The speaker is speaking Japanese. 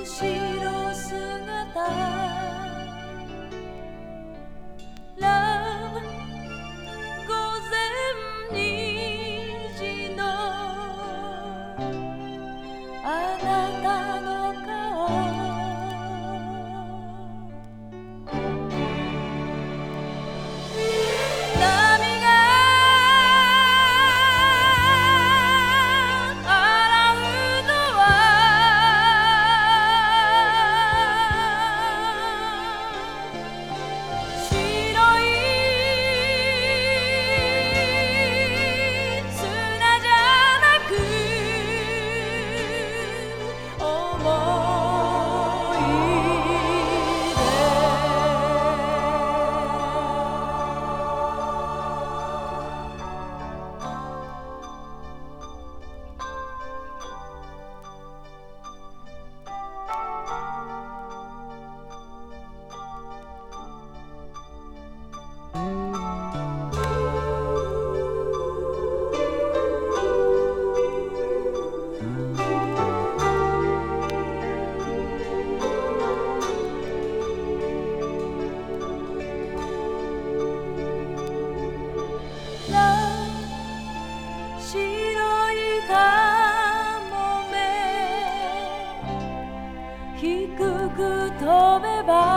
後ろ姿。く飛べば